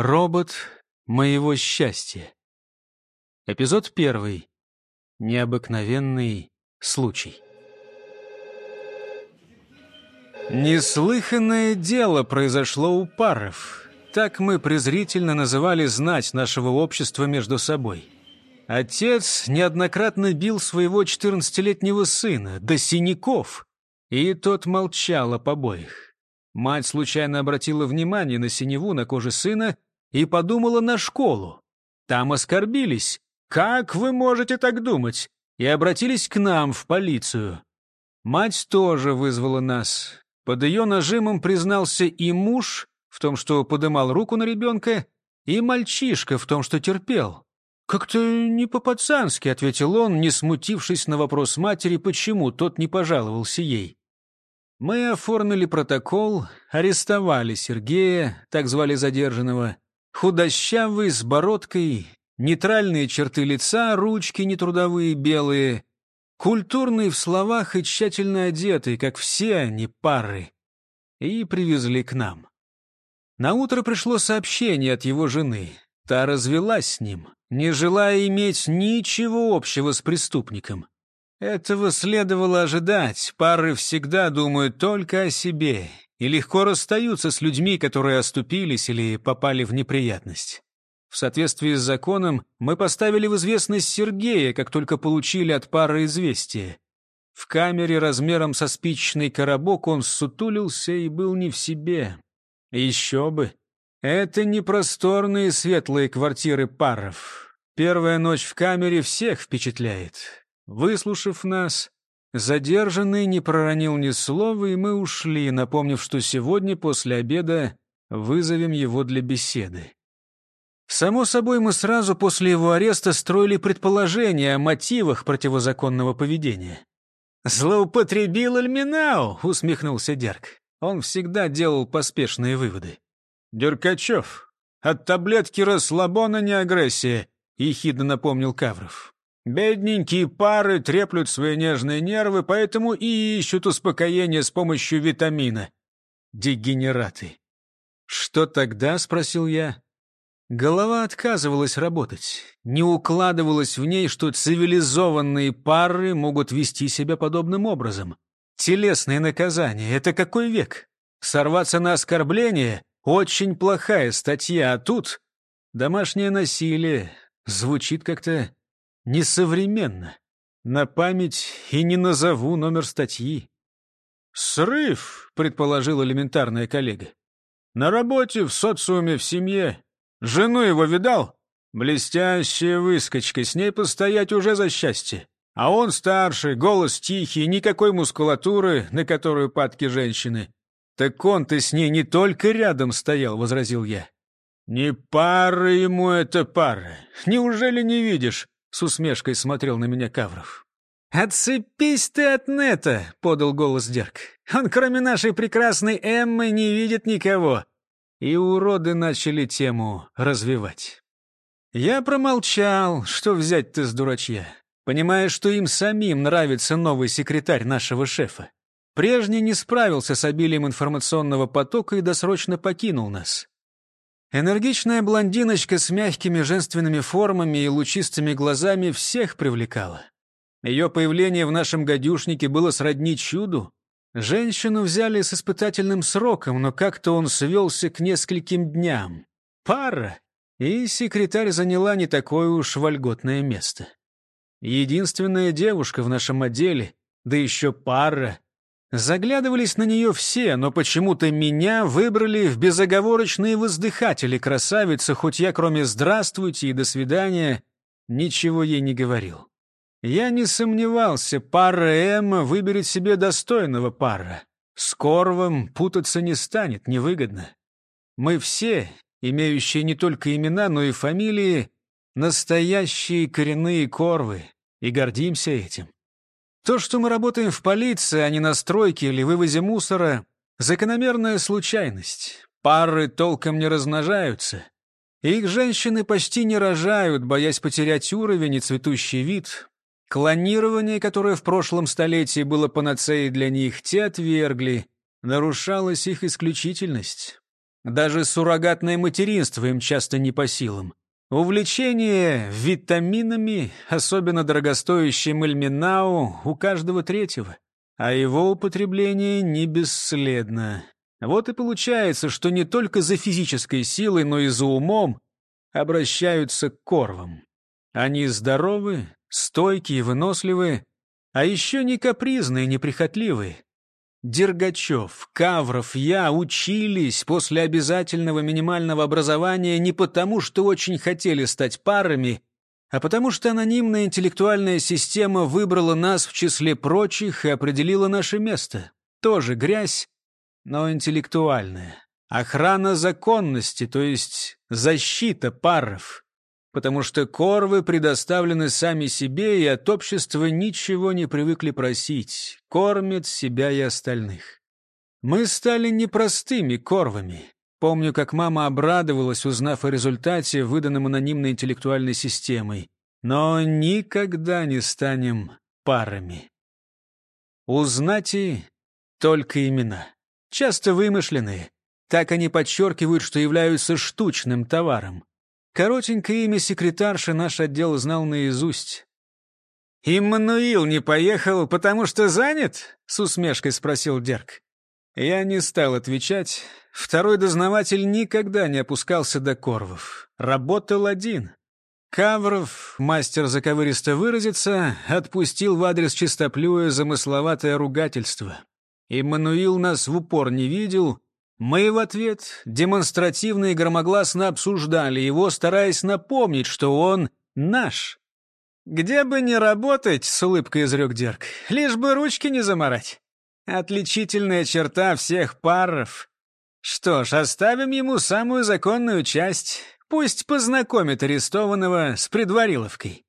Робот моего счастья. Эпизод первый. Необыкновенный случай. Неслыханное дело произошло у паров. Так мы презрительно называли знать нашего общества между собой. Отец неоднократно бил своего 14-летнего сына, до синяков, и тот молчал о побоях. Мать случайно обратила внимание на синеву на коже сына и подумала на школу. Там оскорбились. «Как вы можете так думать?» и обратились к нам в полицию. Мать тоже вызвала нас. Под ее нажимом признался и муж в том, что подымал руку на ребенка, и мальчишка в том, что терпел. «Как-то не по-пацански», — ответил он, не смутившись на вопрос матери, почему тот не пожаловался ей. Мы оформили протокол, арестовали Сергея, так звали задержанного, худощавый, с бородкой, нейтральные черты лица, ручки нетрудовые, белые, культурный в словах и тщательно одетый, как все они, пары, и привезли к нам. На утро пришло сообщение от его жены. Та развелась с ним, не желая иметь ничего общего с преступником. Этого следовало ожидать. Пары всегда думают только о себе и легко расстаются с людьми, которые оступились или попали в неприятность. В соответствии с законом мы поставили в известность Сергея, как только получили от пары известие. В камере размером со спичечный коробок он сутулился и был не в себе. Еще бы. Это не просторные светлые квартиры паров. Первая ночь в камере всех впечатляет. Выслушав нас, задержанный не проронил ни слова, и мы ушли, напомнив, что сегодня после обеда вызовем его для беседы. Само собой, мы сразу после его ареста строили предположения о мотивах противозаконного поведения. «Злоупотребил Эльминау!» — усмехнулся Дерг. Он всегда делал поспешные выводы. «Деркачев, от таблетки расслабона не агрессия», — ехидно напомнил Кавров. Бедненькие пары треплют свои нежные нервы, поэтому и ищут успокоение с помощью витамина. Дегенераты. «Что тогда?» — спросил я. Голова отказывалась работать. Не укладывалось в ней, что цивилизованные пары могут вести себя подобным образом. Телесные наказания — это какой век? Сорваться на оскорбление — очень плохая статья, а тут домашнее насилие звучит как-то несовременно. На память и не назову номер статьи. «Срыв», — предположил элементарная коллега. «На работе, в социуме, в семье. Жену его видал? Блестящая выскочка, с ней постоять уже за счастье. А он старший, голос тихий, никакой мускулатуры, на которую падки женщины. Так он-то с ней не только рядом стоял, — возразил я. Не пара ему это пара. Неужели не видишь? С усмешкой смотрел на меня Кавров. «Отцепись ты от Нета!» — подал голос Дерг. «Он, кроме нашей прекрасной Эммы, не видит никого!» И уроды начали тему развивать. Я промолчал, что взять-то с дурачья, понимая, что им самим нравится новый секретарь нашего шефа. Прежний не справился с обилием информационного потока и досрочно покинул нас. Энергичная блондиночка с мягкими женственными формами и лучистыми глазами всех привлекала. Ее появление в нашем гадюшнике было сродни чуду. Женщину взяли с испытательным сроком, но как-то он свелся к нескольким дням. Пара, и секретарь заняла не такое уж вольготное место. Единственная девушка в нашем отделе, да еще пара, Заглядывались на нее все, но почему-то меня выбрали в безоговорочные воздыхатели красавицы, хоть я, кроме «здравствуйте» и «до свидания», ничего ей не говорил. Я не сомневался, пара Эмма выберет себе достойного пара. С Корвом путаться не станет, невыгодно. Мы все, имеющие не только имена, но и фамилии, настоящие коренные Корвы, и гордимся этим. То, что мы работаем в полиции, а не на стройке или вывозе мусора — закономерная случайность. Пары толком не размножаются. Их женщины почти не рожают, боясь потерять уровень и цветущий вид. Клонирование, которое в прошлом столетии было панацеей для них, те отвергли. Нарушалась их исключительность. Даже суррогатное материнство им часто не по силам. Увлечение витаминами, особенно дорогостоящим эльминау, у каждого третьего. А его употребление не бесследно. Вот и получается, что не только за физической силой, но и за умом обращаются к корвам. Они здоровы, стойкие, выносливые, а еще не капризные, неприхотливые. Дергачев, Кавров, я учились после обязательного минимального образования не потому, что очень хотели стать парами, а потому что анонимная интеллектуальная система выбрала нас в числе прочих и определила наше место. Тоже грязь, но интеллектуальная. Охрана законности, то есть защита паров потому что корвы предоставлены сами себе и от общества ничего не привыкли просить, кормят себя и остальных. Мы стали непростыми корвами. Помню, как мама обрадовалась, узнав о результате, выданном анонимной интеллектуальной системой. Но никогда не станем парами. Узнать и только имена. Часто вымышленные. Так они подчеркивают, что являются штучным товаром. Коротенькое имя секретарши наш отдел знал наизусть. «Иммануил не поехал, потому что занят?» — с усмешкой спросил Дерг. Я не стал отвечать. Второй дознаватель никогда не опускался до корвов. Работал один. Кавров, мастер заковыристо выразиться, отпустил в адрес чистоплюя замысловатое ругательство. Иммануил нас в упор не видел, мы в ответ демонстративно и громогласно обсуждали его, стараясь напомнить, что он наш. «Где бы ни работать», — с улыбкой изрек Дерг, — «лишь бы ручки не заморать. Отличительная черта всех паров. Что ж, оставим ему самую законную часть. Пусть познакомит арестованного с предвариловкой».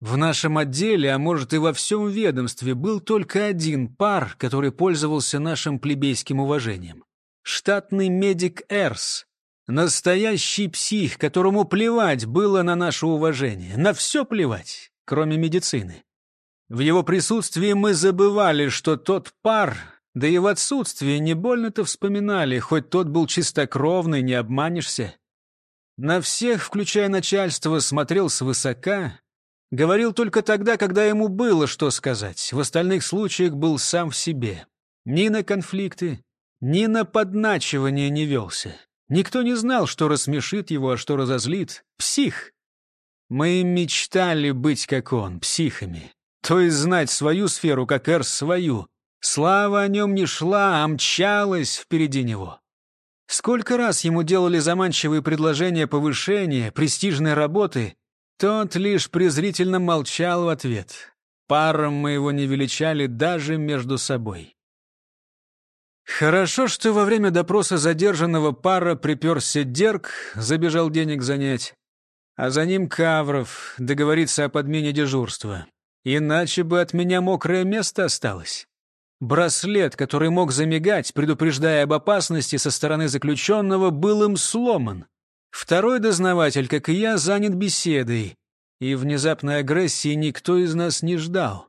В нашем отделе, а может и во всем ведомстве, был только один пар, который пользовался нашим плебейским уважением штатный медик Эрс. Настоящий псих, которому плевать было на наше уважение. На все плевать, кроме медицины. В его присутствии мы забывали, что тот пар, да и в отсутствии не больно-то вспоминали, хоть тот был чистокровный, не обманешься. На всех, включая начальство, смотрел свысока, говорил только тогда, когда ему было что сказать. В остальных случаях был сам в себе. Ни на конфликты, ни на подначивание не велся. Никто не знал, что рассмешит его, а что разозлит. Псих. Мы мечтали быть как он, психами. То есть знать свою сферу, как Эрс свою. Слава о нем не шла, а мчалась впереди него. Сколько раз ему делали заманчивые предложения повышения, престижной работы, тот лишь презрительно молчал в ответ. Паром мы его не величали даже между собой. Хорошо, что во время допроса задержанного пара приперся Дерг, забежал денег занять, а за ним Кавров договориться о подмене дежурства. Иначе бы от меня мокрое место осталось. Браслет, который мог замигать, предупреждая об опасности со стороны заключенного, был им сломан. Второй дознаватель, как и я, занят беседой, и внезапной агрессии никто из нас не ждал.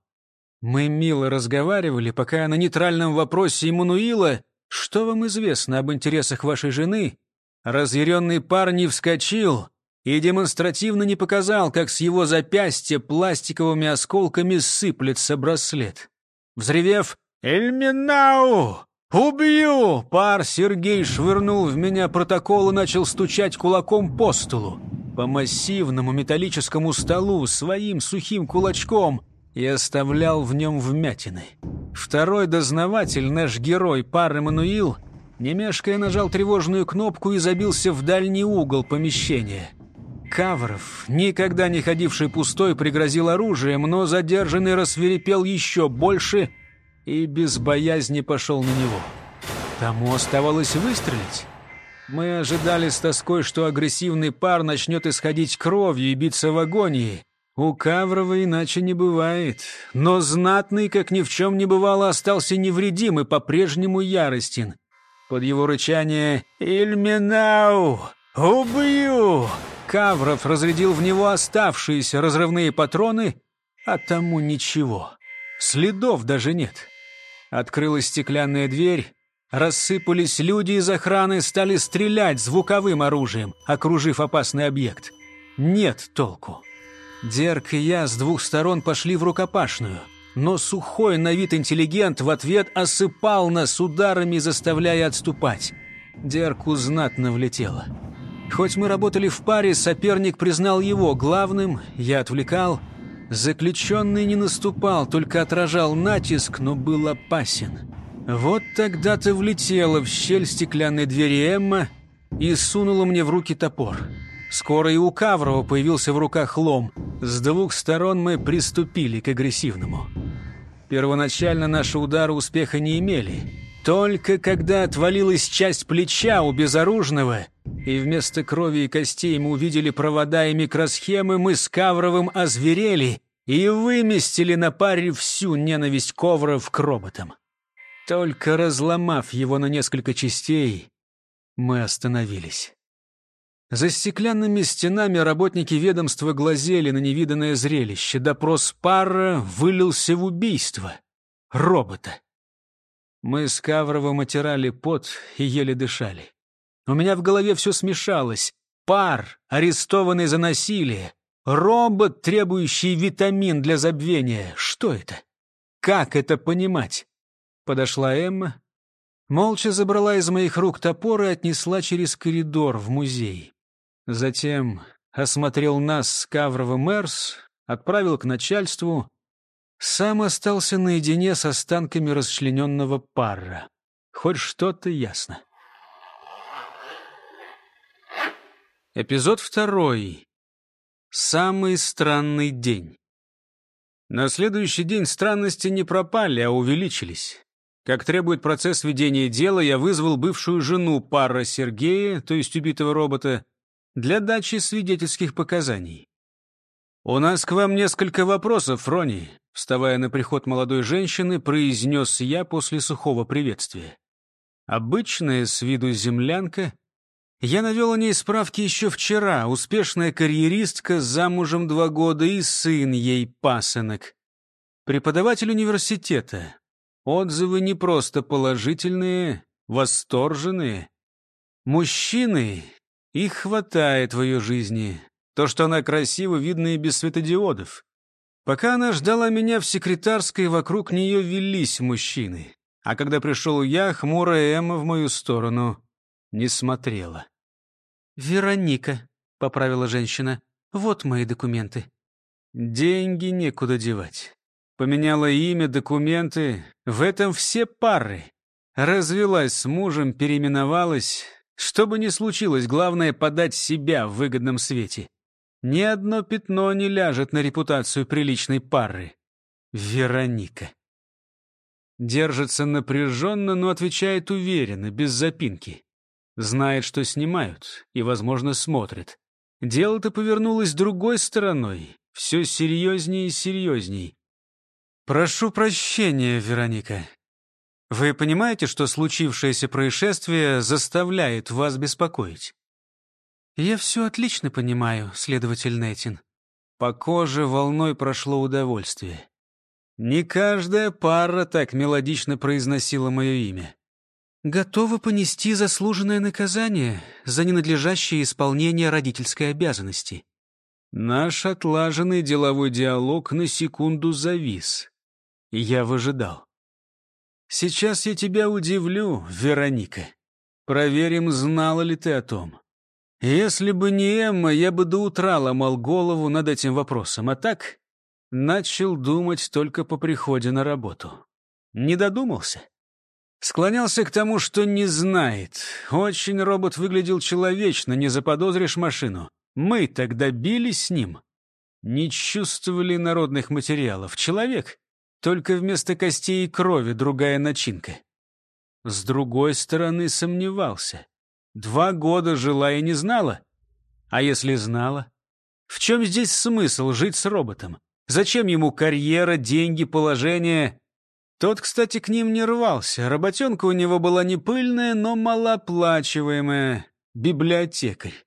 Мы мило разговаривали, пока на нейтральном вопросе Иммануила «Что вам известно об интересах вашей жены?» разъяренный пар не вскочил и демонстративно не показал, как с его запястья пластиковыми осколками сыплется браслет. Взревев «Эльминау! Убью!» Пар Сергей швырнул в меня протокол и начал стучать кулаком по столу. По массивному металлическому столу своим сухим кулачком — и оставлял в нем вмятины. Второй дознаватель, наш герой, пар Эммануил, не нажал тревожную кнопку и забился в дальний угол помещения. Кавров, никогда не ходивший пустой, пригрозил оружием, но задержанный рассверепел еще больше и без боязни пошел на него. Тому оставалось выстрелить. Мы ожидали с тоской, что агрессивный пар начнет исходить кровью и биться в агонии. У Каврова иначе не бывает. Но знатный, как ни в чем не бывало, остался невредим и по-прежнему яростен. Под его рычание «Ильминау! Убью!» Кавров разрядил в него оставшиеся разрывные патроны, а тому ничего. Следов даже нет. Открылась стеклянная дверь, Рассыпались люди из охраны, стали стрелять звуковым оружием, окружив опасный объект. Нет толку. Дерк и я с двух сторон пошли в рукопашную, но сухой на вид интеллигент в ответ осыпал нас ударами, заставляя отступать. Дерку знатно влетело. Хоть мы работали в паре, соперник признал его главным, я отвлекал. Заключенный не наступал, только отражал натиск, но был опасен. Вот тогда-то влетела в щель стеклянной двери Эмма и сунула мне в руки топор. Скоро и у Каврова появился в руках лом. С двух сторон мы приступили к агрессивному. Первоначально наши удары успеха не имели. Только когда отвалилась часть плеча у безоружного, и вместо крови и костей мы увидели провода и микросхемы, мы с Кавровым озверели и выместили на паре всю ненависть Ковров к роботам. Только разломав его на несколько частей, мы остановились. За стеклянными стенами работники ведомства глазели на невиданное зрелище. Допрос пара вылился в убийство. Робота. Мы с Кавровым отирали пот и еле дышали. У меня в голове все смешалось. Пар, арестованный за насилие. Робот, требующий витамин для забвения. Что это? Как это понимать? Подошла Эмма, молча забрала из моих рук топор и отнесла через коридор в музей. Затем осмотрел нас с Кавровым Эрс, отправил к начальству, сам остался наедине с останками расчлененного пара. Хоть что-то ясно. Эпизод второй. Самый странный день. На следующий день странности не пропали, а увеличились. Как требует процесс ведения дела, я вызвал бывшую жену пара Сергея, то есть убитого робота, для дачи свидетельских показаний. «У нас к вам несколько вопросов, Рони», — вставая на приход молодой женщины, произнес я после сухого приветствия. Обычная с виду землянка. Я навел о ней справки еще вчера. Успешная карьеристка, замужем два года и сын ей пасынок. Преподаватель университета, Отзывы не просто положительные, восторженные. Мужчины, их хватает в ее жизни. То, что она красива, видно и без светодиодов. Пока она ждала меня в секретарской, вокруг нее велись мужчины. А когда пришел я, хмурая Эмма в мою сторону не смотрела. «Вероника», — поправила женщина, — «вот мои документы». Деньги некуда девать. Поменяла имя, документы. В этом все пары. Развелась с мужем, переименовалась. Что бы ни случилось, главное — подать себя в выгодном свете. Ни одно пятно не ляжет на репутацию приличной пары. Вероника. Держится напряженно, но отвечает уверенно, без запинки. Знает, что снимают, и, возможно, смотрит. Дело-то повернулось другой стороной. Все серьезнее и серьезней. «Прошу прощения, Вероника. Вы понимаете, что случившееся происшествие заставляет вас беспокоить?» «Я все отлично понимаю, следователь Нетин». По коже волной прошло удовольствие. Не каждая пара так мелодично произносила мое имя. «Готова понести заслуженное наказание за ненадлежащее исполнение родительской обязанности». Наш отлаженный деловой диалог на секунду завис я выжидал. Сейчас я тебя удивлю, Вероника. Проверим, знала ли ты о том. Если бы не Эмма, я бы до утра ломал голову над этим вопросом, а так начал думать только по приходе на работу. Не додумался. Склонялся к тому, что не знает. Очень робот выглядел человечно, не заподозришь машину. Мы тогда бились с ним. Не чувствовали народных материалов. Человек только вместо костей и крови другая начинка. С другой стороны, сомневался. Два года жила и не знала. А если знала? В чем здесь смысл жить с роботом? Зачем ему карьера, деньги, положение? Тот, кстати, к ним не рвался. Работенка у него была не пыльная, но малооплачиваемая. Библиотекарь.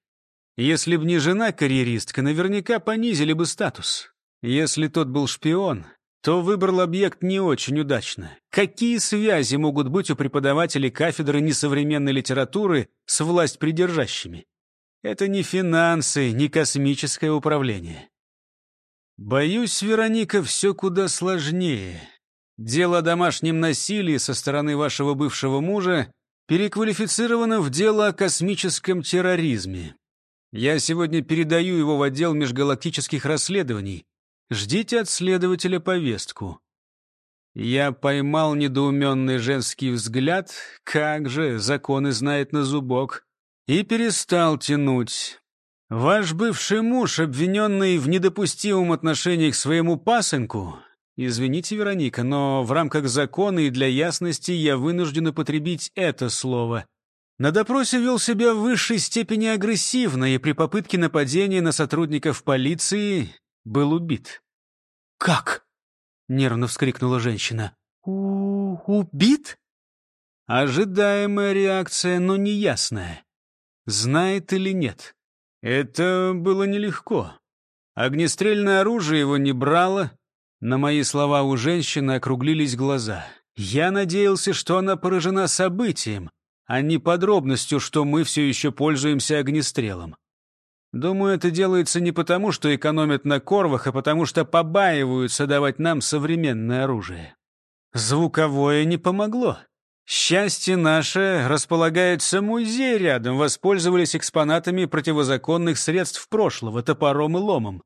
Если б не жена-карьеристка, наверняка понизили бы статус. Если тот был шпион, то выбрал объект не очень удачно. Какие связи могут быть у преподавателей кафедры несовременной литературы с власть придержащими? Это не финансы, не космическое управление. Боюсь, Вероника, все куда сложнее. Дело о домашнем насилии со стороны вашего бывшего мужа переквалифицировано в дело о космическом терроризме. Я сегодня передаю его в отдел межгалактических расследований. Ждите от следователя повестку». Я поймал недоуменный женский взгляд, как же, законы знает на зубок, и перестал тянуть. Ваш бывший муж, обвиненный в недопустимом отношении к своему пасынку, извините, Вероника, но в рамках закона и для ясности я вынужден употребить это слово. На допросе вел себя в высшей степени агрессивно и при попытке нападения на сотрудников полиции был убит. «Как?» — нервно вскрикнула женщина. У «Убит?» Ожидаемая реакция, но неясная. Знает или нет. Это было нелегко. Огнестрельное оружие его не брало. На мои слова у женщины округлились глаза. Я надеялся, что она поражена событием, а не подробностью, что мы все еще пользуемся огнестрелом. Думаю, это делается не потому, что экономят на корвах, а потому что побаиваются давать нам современное оружие. Звуковое не помогло. Счастье наше располагается музей рядом, воспользовались экспонатами противозаконных средств прошлого, топором и ломом.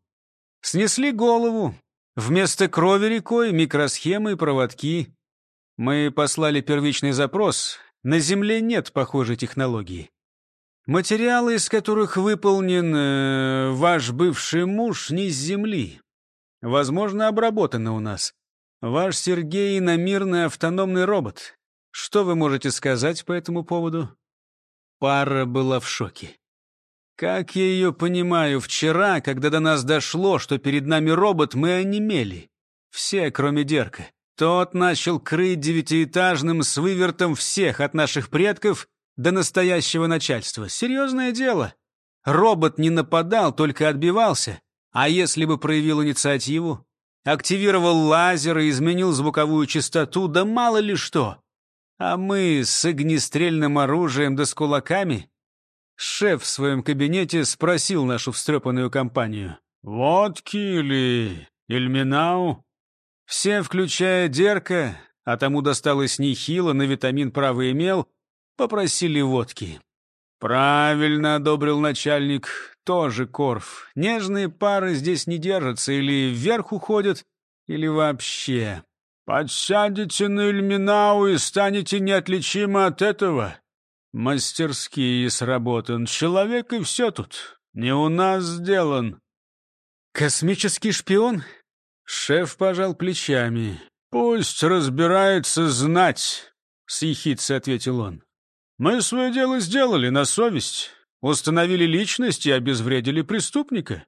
Снесли голову. Вместо крови рекой микросхемы и проводки. Мы послали первичный запрос. На Земле нет похожей технологии. Материалы, из которых выполнен э, ваш бывший муж, не с земли. Возможно, обработаны у нас. Ваш Сергей — иномирный автономный робот. Что вы можете сказать по этому поводу?» Пара была в шоке. Как я ее понимаю, вчера, когда до нас дошло, что перед нами робот, мы онемели. Все, кроме Дерка. Тот начал крыть девятиэтажным с вывертом всех от наших предков до настоящего начальства. Серьезное дело. Робот не нападал, только отбивался. А если бы проявил инициативу? Активировал лазер и изменил звуковую частоту, да мало ли что. А мы с огнестрельным оружием да с кулаками? Шеф в своем кабинете спросил нашу встрепанную компанию. «Водки или Ильминау?» Все, включая Дерка, а тому досталось нехило, на витамин право имел, Попросили водки. «Правильно», — одобрил начальник, — «тоже Корф. Нежные пары здесь не держатся, или вверх уходят, или вообще. Подсядете на Ильминау и станете неотличимы от этого. Мастерские сработан. Человек и все тут. Не у нас сделан». «Космический шпион?» Шеф пожал плечами. «Пусть разбирается знать», — с ехидцей ответил он. Мы свое дело сделали на совесть, установили личность и обезвредили преступника.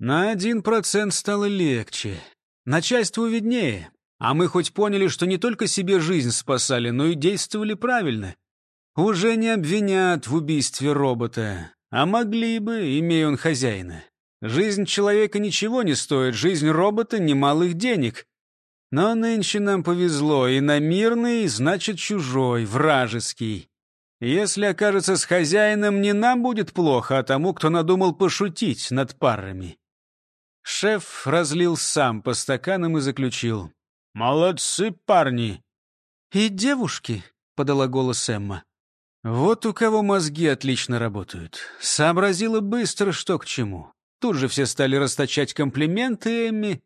На один процент стало легче. Начальству виднее. А мы хоть поняли, что не только себе жизнь спасали, но и действовали правильно. Уже не обвинят в убийстве робота, а могли бы, имея он хозяина. Жизнь человека ничего не стоит, жизнь робота немалых денег. Но нынче нам повезло, и на мирный, значит чужой, вражеский. Если окажется с хозяином, не нам будет плохо, а тому, кто надумал пошутить над парами. Шеф разлил сам по стаканам и заключил. «Молодцы, парни!» «И девушки», — подала голос Эмма. «Вот у кого мозги отлично работают. Сообразила быстро, что к чему. Тут же все стали расточать комплименты Эмми.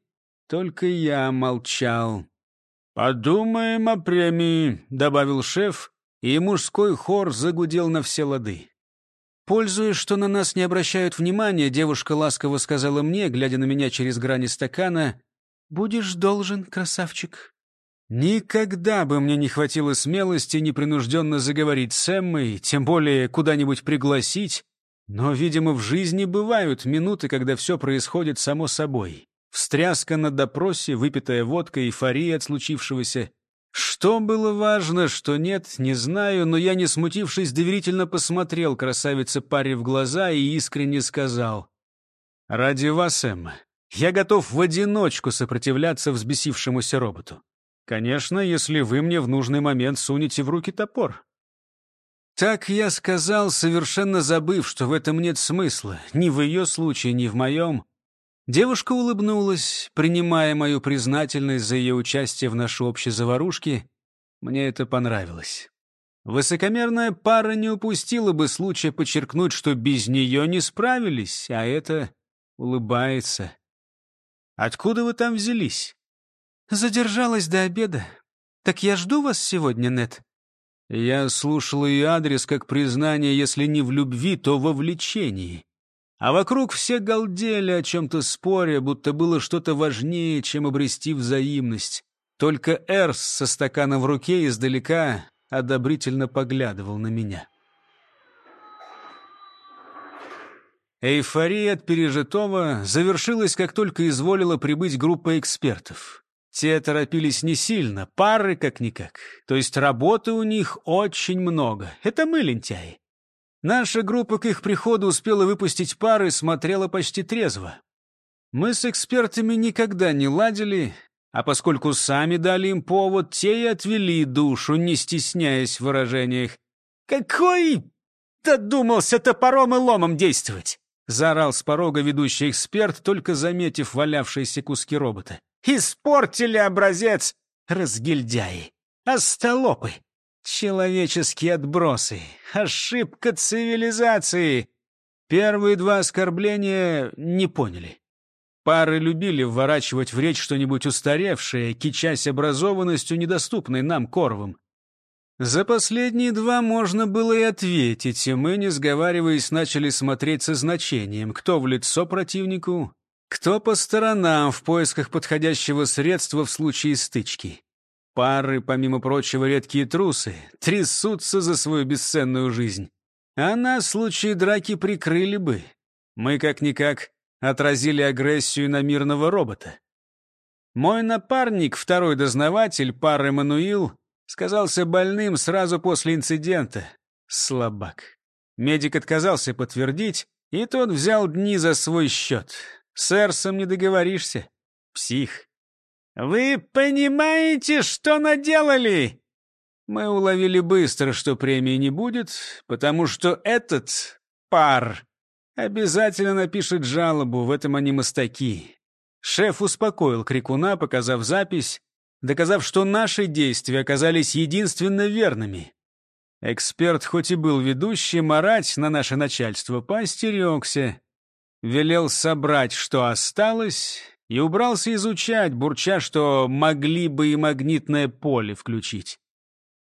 Только я молчал». «Подумаем о премии», — добавил шеф, и мужской хор загудел на все лады. Пользуясь, что на нас не обращают внимания, девушка ласково сказала мне, глядя на меня через грани стакана, «Будешь должен, красавчик». Никогда бы мне не хватило смелости непринужденно заговорить с Эммой, тем более куда-нибудь пригласить, но, видимо, в жизни бывают минуты, когда все происходит само собой. Встряска на допросе, выпитая водка, эйфория от случившегося — что было важно, что нет, не знаю, но я, не смутившись, доверительно посмотрел красавице паре в глаза и искренне сказал. «Ради вас, Эмма, Я готов в одиночку сопротивляться взбесившемуся роботу. Конечно, если вы мне в нужный момент сунете в руки топор. Так я сказал, совершенно забыв, что в этом нет смысла, ни в ее случае, ни в моем. Девушка улыбнулась, принимая мою признательность за ее участие в нашей общей заварушке. Мне это понравилось. Высокомерная пара не упустила бы случая подчеркнуть, что без нее не справились, а это улыбается. Откуда вы там взялись? Задержалась до обеда. Так я жду вас сегодня, Нет. Я слушал ее адрес как признание, если не в любви, то во влечении. А вокруг все галдели о чем-то споре, будто было что-то важнее, чем обрести взаимность. Только Эрс со стаканом в руке издалека одобрительно поглядывал на меня. Эйфория от пережитого завершилась, как только изволила прибыть группа экспертов. Те торопились не сильно, пары как-никак. То есть работы у них очень много. Это мы лентяи. Наша группа к их приходу успела выпустить пары, смотрела почти трезво. Мы с экспертами никогда не ладили, а поскольку сами дали им повод, те и отвели душу, не стесняясь в выражениях. «Какой додумался топором и ломом действовать?» — заорал с порога ведущий эксперт, только заметив валявшиеся куски робота. «Испортили образец разгильдяи, остолопы, человеческие отбросы, ошибка цивилизации». Первые два оскорбления не поняли. Пары любили вворачивать в речь что-нибудь устаревшее, кичась образованностью, недоступной нам, коровым. За последние два можно было и ответить, и мы, не сговариваясь, начали смотреть со значением, кто в лицо противнику, кто по сторонам в поисках подходящего средства в случае стычки. Пары, помимо прочего, редкие трусы, трясутся за свою бесценную жизнь. А нас в случае драки прикрыли бы. Мы, как-никак, отразили агрессию на мирного робота. Мой напарник, второй дознаватель, пар Эммануил, сказался больным сразу после инцидента. Слабак. Медик отказался подтвердить, и тот взял дни за свой счет. С Эрсом не договоришься. Псих. «Вы понимаете, что наделали?» Мы уловили быстро, что премии не будет, потому что этот пар Обязательно напишет жалобу, в этом они мастаки. Шеф успокоил крикуна, показав запись, доказав, что наши действия оказались единственно верными. Эксперт, хоть и был ведущим, орать на наше начальство поостерегся. Велел собрать, что осталось, и убрался изучать, бурча, что могли бы и магнитное поле включить.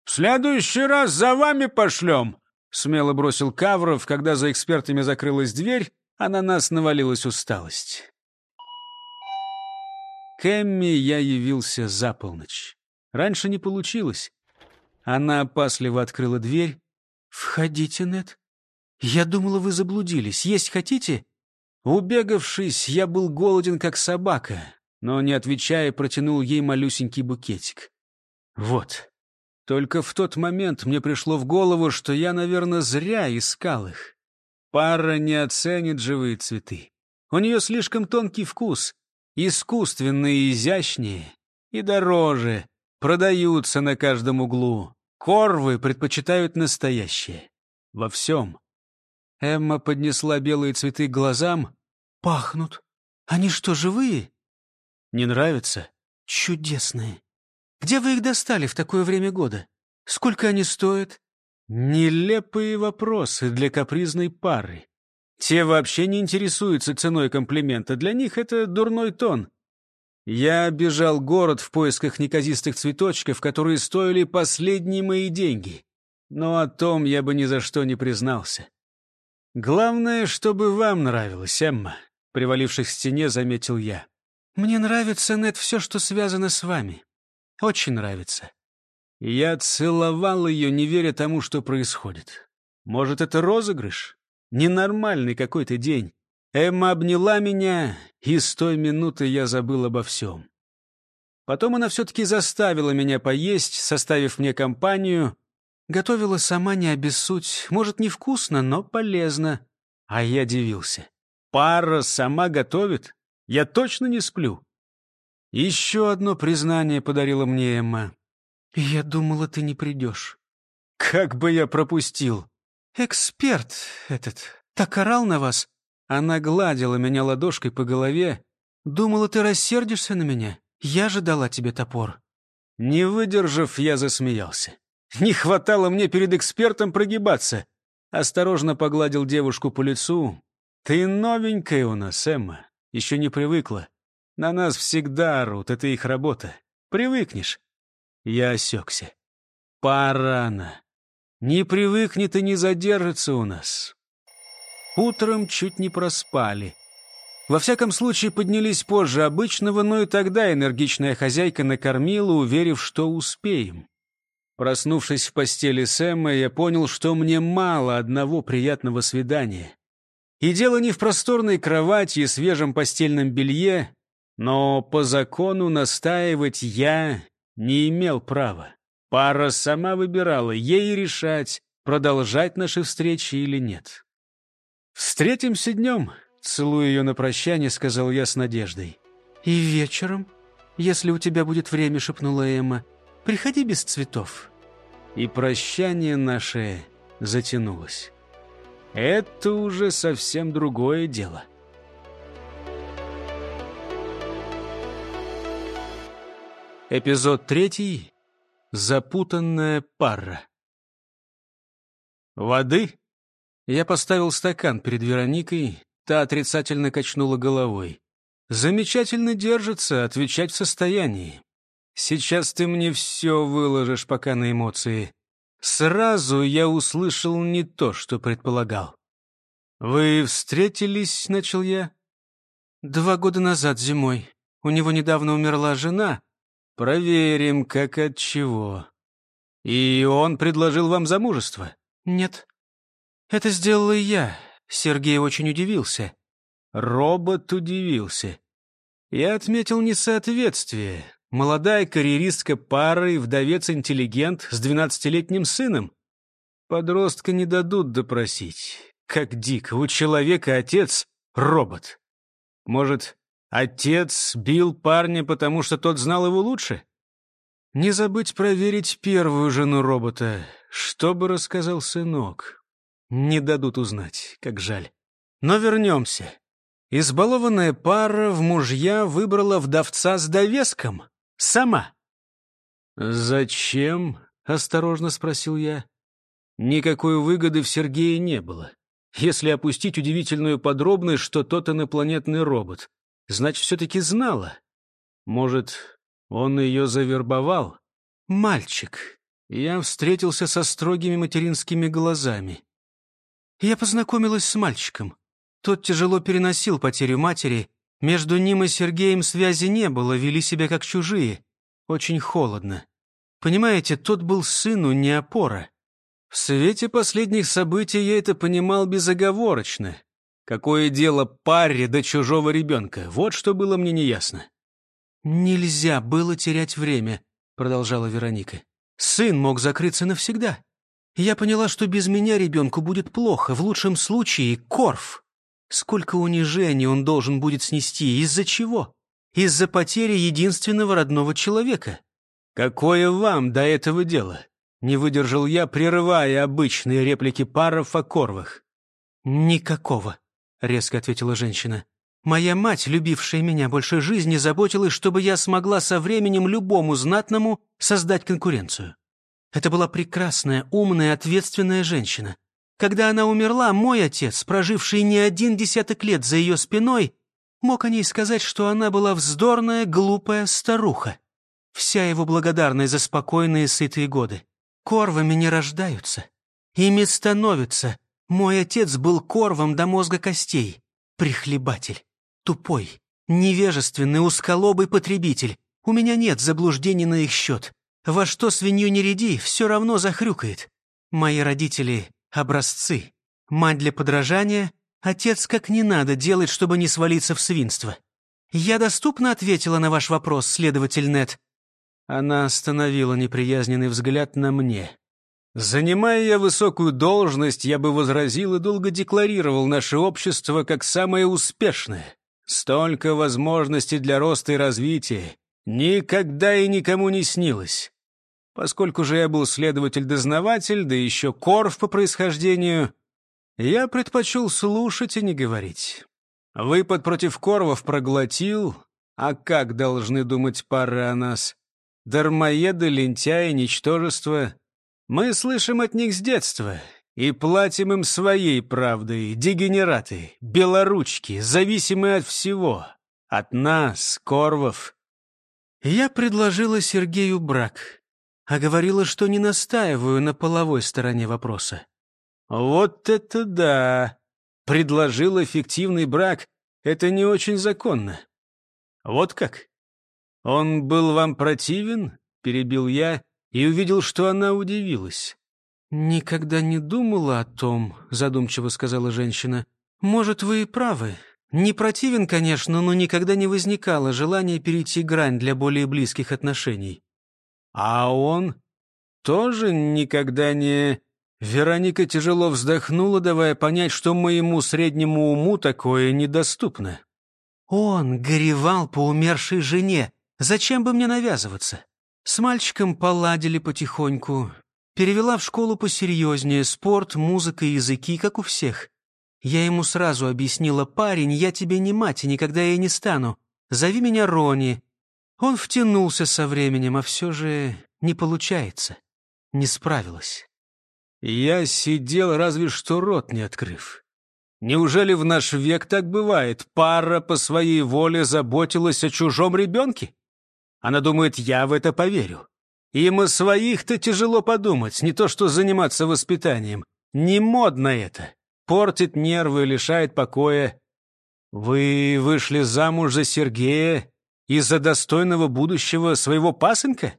«В следующий раз за вами пошлем!» Смело бросил Кавров, когда за экспертами закрылась дверь, а на нас навалилась усталость. К Эмми я явился за полночь. Раньше не получилось. Она опасливо открыла дверь. «Входите, Нет. Я думала, вы заблудились. Есть хотите?» Убегавшись, я был голоден, как собака, но, не отвечая, протянул ей малюсенький букетик. «Вот, только в тот момент мне пришло в голову, что я, наверное, зря искал их. Пара не оценит живые цветы. У нее слишком тонкий вкус, искусственные изящнее, и дороже, продаются на каждом углу. Корвы предпочитают настоящее. Во всем. Эмма поднесла белые цветы к глазам. «Пахнут. Они что, живые?» «Не нравится?» «Чудесные. Где вы их достали в такое время года? Сколько они стоят?» Нелепые вопросы для капризной пары. Те вообще не интересуются ценой комплимента. Для них это дурной тон. Я обежал город в поисках неказистых цветочков, которые стоили последние мои деньги. Но о том я бы ни за что не признался. «Главное, чтобы вам нравилось, Эмма», — привалившись к стене, заметил я. «Мне нравится, Нет, все, что связано с вами. Очень нравится. Я целовал ее, не веря тому, что происходит. Может, это розыгрыш? Ненормальный какой-то день. Эмма обняла меня, и с той минуты я забыл обо всем. Потом она все-таки заставила меня поесть, составив мне компанию. Готовила сама не обессудь. Может, невкусно, но полезно. А я дивился. Пара сама готовит? Я точно не сплю. Еще одно признание подарила мне Эмма. «Я думала, ты не придешь». «Как бы я пропустил!» «Эксперт этот так орал на вас». Она гладила меня ладошкой по голове. «Думала, ты рассердишься на меня? Я же дала тебе топор». Не выдержав, я засмеялся. Не хватало мне перед экспертом прогибаться. Осторожно погладил девушку по лицу. «Ты новенькая у нас, Эмма. Еще не привыкла. На нас всегда орут, это их работа. Привыкнешь». Я осекся. «Пора-на. Не привыкнет и не задержится у нас». Утром чуть не проспали. Во всяком случае, поднялись позже обычного, но и тогда энергичная хозяйка накормила, уверив, что успеем. Проснувшись в постели с Эммой, я понял, что мне мало одного приятного свидания. И дело не в просторной кровати и свежем постельном белье, но по закону настаивать я не имел права. Пара сама выбирала, ей решать, продолжать наши встречи или нет. «Встретимся днем», Целуя ее на прощание, сказал я с надеждой. «И вечером, если у тебя будет время», — шепнула Эмма, — «приходи без цветов». И прощание наше затянулось. Это уже совсем другое дело. Эпизод третий. Запутанная пара. «Воды?» Я поставил стакан перед Вероникой, Та отрицательно качнула головой. «Замечательно держится, отвечать в состоянии. Сейчас ты мне все выложишь пока на эмоции. Сразу я услышал не то, что предполагал. «Вы встретились?» — начал я. «Два года назад зимой. У него недавно умерла жена. Проверим, как от чего. И он предложил вам замужество?» «Нет. Это сделала я. Сергей очень удивился. Робот удивился. Я отметил несоответствие. Молодая карьеристка пара и вдовец-интеллигент с двенадцатилетним сыном. Подростка не дадут допросить. Как дико, у человека отец — робот. Может, отец бил парня, потому что тот знал его лучше? Не забыть проверить первую жену робота. Что бы рассказал сынок? Не дадут узнать, как жаль. Но вернемся. Избалованная пара в мужья выбрала вдовца с довеском. Сама. «Зачем?» — осторожно спросил я. Никакой выгоды в Сергее не было. Если опустить удивительную подробность, что тот инопланетный робот, значит, все-таки знала. Может, он ее завербовал? Мальчик. Я встретился со строгими материнскими глазами. Я познакомилась с мальчиком. Тот тяжело переносил потерю матери. Между ним и Сергеем связи не было, вели себя как чужие. Очень холодно. Понимаете, тот был сыну не опора. В свете последних событий я это понимал безоговорочно. Какое дело паре до чужого ребенка? Вот что было мне неясно. «Нельзя было терять время», — продолжала Вероника. «Сын мог закрыться навсегда. Я поняла, что без меня ребенку будет плохо, в лучшем случае — корф. Сколько унижений он должен будет снести, из-за чего? Из-за потери единственного родного человека. «Какое вам до этого дело?» — не выдержал я, прерывая обычные реплики паров о корвах. «Никакого», — резко ответила женщина. «Моя мать, любившая меня больше жизни, заботилась, чтобы я смогла со временем любому знатному создать конкуренцию. Это была прекрасная, умная, ответственная женщина. Когда она умерла, мой отец, проживший не один десяток лет за ее спиной, мог о ней сказать, что она была вздорная, глупая старуха. Вся его благодарность за спокойные, сытые годы. Корвами не рождаются. Ими становятся. Мой отец был корвом до мозга костей. Прихлебатель. Тупой. Невежественный, усколобый потребитель. У меня нет заблуждений на их счет. Во что свинью не ряди, все равно захрюкает. Мои родители — образцы. Мать для подражания, отец как не надо делать, чтобы не свалиться в свинство. Я доступно ответила на ваш вопрос, следователь Нет. Она остановила неприязненный взгляд на мне. Занимая я высокую должность, я бы возразил и долго декларировал наше общество как самое успешное. Столько возможностей для роста и развития никогда и никому не снилось. Поскольку же я был следователь-дознаватель, да еще корф по происхождению, я предпочел слушать и не говорить. Выпад против корвов проглотил, а как должны думать пары о нас? Дармоеды, лентяи, ничтожество. Мы слышим от них с детства и платим им своей правдой, дегенераты, белоручки, зависимые от всего. От нас, корвов. Я предложила Сергею брак а говорила, что не настаиваю на половой стороне вопроса. Вот это да! Предложил эффективный брак. Это не очень законно. Вот как? Он был вам противен? Перебил я и увидел, что она удивилась. «Никогда не думала о том», — задумчиво сказала женщина. «Может, вы и правы. Не противен, конечно, но никогда не возникало желания перейти грань для более близких отношений. А он тоже никогда не... Вероника тяжело вздохнула, давая понять, что моему среднему уму такое недоступно. Он горевал по умершей жене. Зачем бы мне навязываться? С мальчиком поладили потихоньку. Перевела в школу посерьезнее, спорт, музыка, языки, как у всех. Я ему сразу объяснила, парень, я тебе не мать и никогда я не стану. Зови меня Рони. Он втянулся со временем, а все же не получается. Не справилась. Я сидел, разве что рот не открыв. Неужели в наш век так бывает? Пара по своей воле заботилась о чужом ребенке? Она думает, я в это поверю. Им о своих-то тяжело подумать, не то что заниматься воспитанием. Не модно это. Портит нервы, лишает покоя. Вы вышли замуж за Сергея из-за достойного будущего своего пасынка?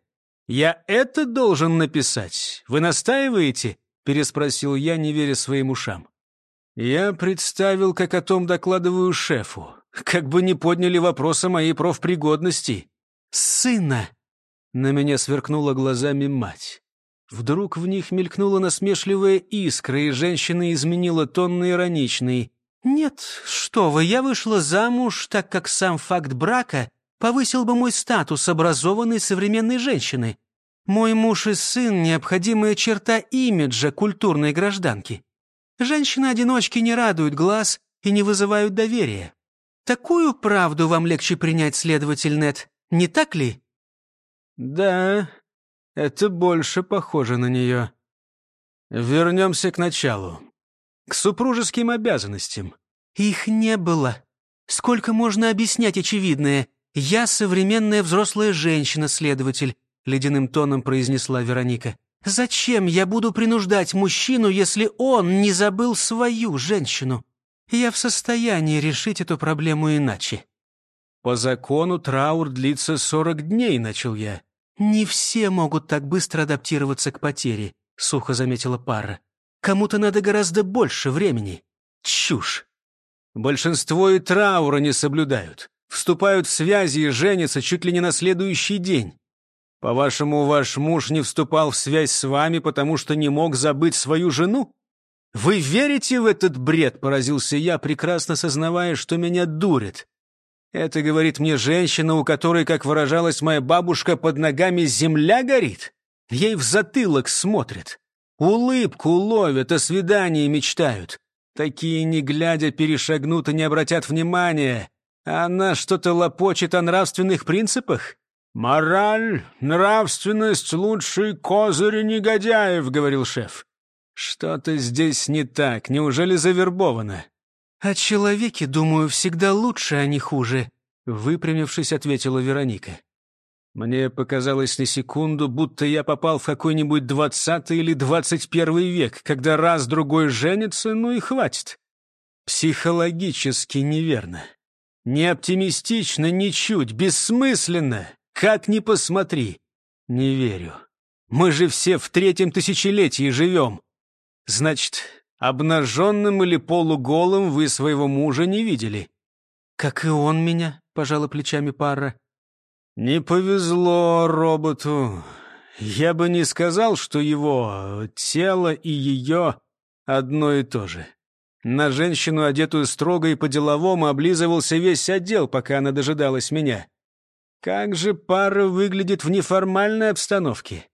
Я это должен написать? Вы настаиваете?» — переспросил я, не веря своим ушам. Я представил, как о том докладываю шефу. Как бы не подняли вопрос о моей профпригодности. «Сына!» — на меня сверкнула глазами мать. Вдруг в них мелькнула насмешливая искра, и женщина изменила тон на ироничный. «Нет, что вы, я вышла замуж, так как сам факт брака повысил бы мой статус образованной современной женщины. Мой муж и сын — необходимая черта имиджа культурной гражданки. Женщины-одиночки не радуют глаз и не вызывают доверия. Такую правду вам легче принять, следователь Нет, не так ли? Да, это больше похоже на нее. Вернемся к началу. К супружеским обязанностям. Их не было. Сколько можно объяснять очевидное? «Я современная взрослая женщина-следователь», — ледяным тоном произнесла Вероника. «Зачем я буду принуждать мужчину, если он не забыл свою женщину? Я в состоянии решить эту проблему иначе». «По закону траур длится сорок дней», — начал я. «Не все могут так быстро адаптироваться к потере», — сухо заметила пара. «Кому-то надо гораздо больше времени». «Чушь! Большинство и траура не соблюдают вступают в связи и женятся чуть ли не на следующий день. По-вашему, ваш муж не вступал в связь с вами, потому что не мог забыть свою жену? Вы верите в этот бред, поразился я, прекрасно сознавая, что меня дурит. Это говорит мне женщина, у которой, как выражалась моя бабушка, под ногами земля горит. Ей в затылок смотрят. Улыбку ловят, о свидании мечтают. Такие, не глядя, перешагнут и не обратят внимания. Она что-то лопочет о нравственных принципах? «Мораль, нравственность — лучший козырь негодяев», — говорил шеф. «Что-то здесь не так. Неужели завербовано?» «О человеке, думаю, всегда лучше, а не хуже», — выпрямившись, ответила Вероника. Мне показалось на секунду, будто я попал в какой-нибудь двадцатый или двадцать первый век, когда раз-другой женится, ну и хватит. Психологически неверно. Не оптимистично ничуть, бессмысленно. Как ни посмотри. Не верю. Мы же все в третьем тысячелетии живем. Значит, обнаженным или полуголым вы своего мужа не видели? Как и он меня, пожала плечами пара. Не повезло роботу. Я бы не сказал, что его тело и ее одно и то же. На женщину, одетую строго и по-деловому, облизывался весь отдел, пока она дожидалась меня. Как же пара выглядит в неформальной обстановке?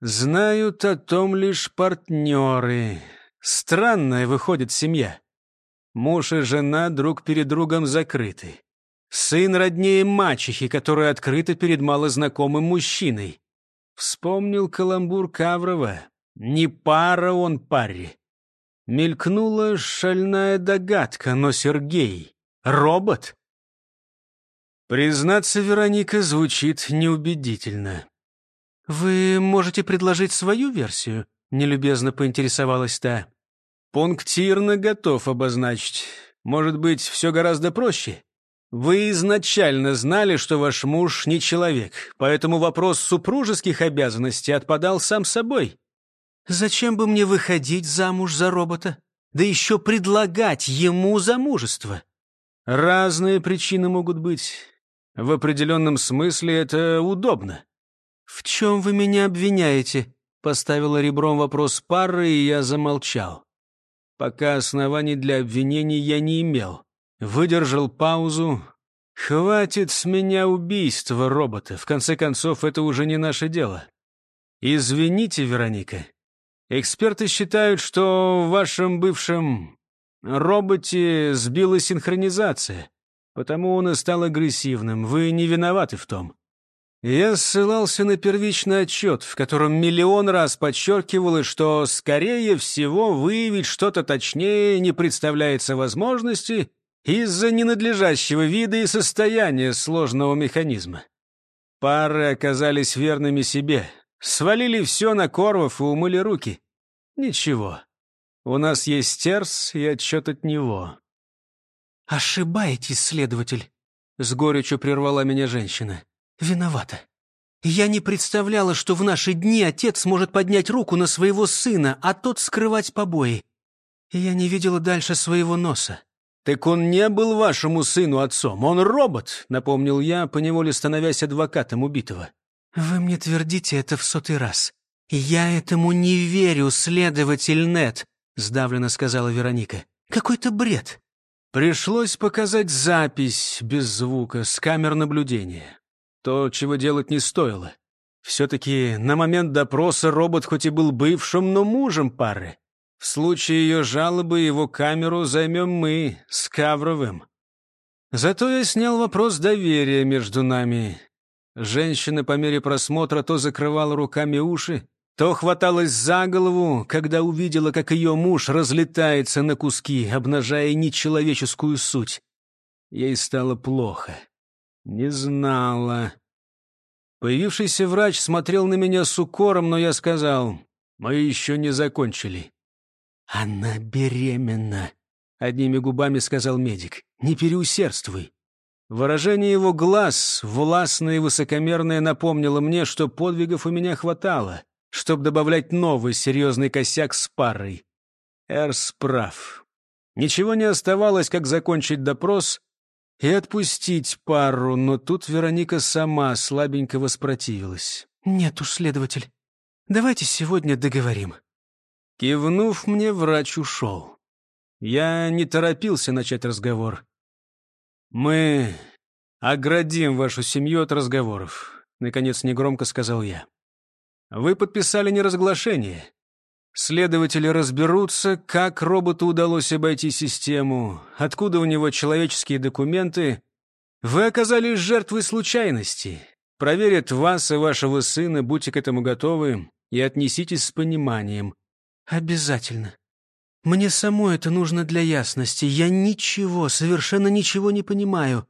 Знают о том лишь партнеры. Странная выходит семья. Муж и жена друг перед другом закрыты. Сын роднее мачехи, которая открыта перед малознакомым мужчиной. Вспомнил каламбур Каврова. Не пара он паре. Мелькнула шальная догадка, но Сергей — робот? Признаться, Вероника звучит неубедительно. «Вы можете предложить свою версию?» — нелюбезно поинтересовалась та. «Пунктирно готов обозначить. Может быть, все гораздо проще? Вы изначально знали, что ваш муж не человек, поэтому вопрос супружеских обязанностей отпадал сам собой. Зачем бы мне выходить замуж за робота? Да еще предлагать ему замужество. Разные причины могут быть. В определенном смысле это удобно. «В чем вы меня обвиняете?» Поставила ребром вопрос пары, и я замолчал. Пока оснований для обвинений я не имел. Выдержал паузу. «Хватит с меня убийства робота. В конце концов, это уже не наше дело. Извините, Вероника, Эксперты считают, что в вашем бывшем роботе сбилась синхронизация, потому он и стал агрессивным. Вы не виноваты в том. Я ссылался на первичный отчет, в котором миллион раз подчеркивалось, что, скорее всего, выявить что-то точнее не представляется возможности из-за ненадлежащего вида и состояния сложного механизма. Пары оказались верными себе, Свалили все на Корвов и умыли руки. Ничего. У нас есть терс и отчет от него. «Ошибаетесь, следователь», — с горечью прервала меня женщина. «Виновата. Я не представляла, что в наши дни отец может поднять руку на своего сына, а тот скрывать побои. Я не видела дальше своего носа. «Так он не был вашему сыну отцом, он робот», — напомнил я, поневоле становясь адвокатом убитого. «Вы мне твердите это в сотый раз. Я этому не верю, следователь Нет», — сдавленно сказала Вероника. «Какой-то бред». Пришлось показать запись без звука с камер наблюдения. То, чего делать не стоило. Все-таки на момент допроса робот хоть и был бывшим, но мужем пары. В случае ее жалобы его камеру займем мы с Кавровым. Зато я снял вопрос доверия между нами. Женщина по мере просмотра то закрывала руками уши, то хваталась за голову, когда увидела, как ее муж разлетается на куски, обнажая нечеловеческую суть. Ей стало плохо. Не знала. Появившийся врач смотрел на меня с укором, но я сказал, мы еще не закончили. «Она беременна», — одними губами сказал медик. «Не переусердствуй. Выражение его глаз, властное и высокомерное, напомнило мне, что подвигов у меня хватало, чтобы добавлять новый серьезный косяк с парой. Эрс прав. Ничего не оставалось, как закончить допрос и отпустить пару, но тут Вероника сама слабенько воспротивилась. «Нет уж, следователь, давайте сегодня договорим». Кивнув мне, врач ушел. Я не торопился начать разговор. «Мы оградим вашу семью от разговоров», — наконец негромко сказал я. «Вы подписали неразглашение. Следователи разберутся, как роботу удалось обойти систему, откуда у него человеческие документы. Вы оказались жертвой случайности. Проверят вас и вашего сына, будьте к этому готовы, и отнеситесь с пониманием». «Обязательно», мне самой это нужно для ясности. Я ничего, совершенно ничего не понимаю».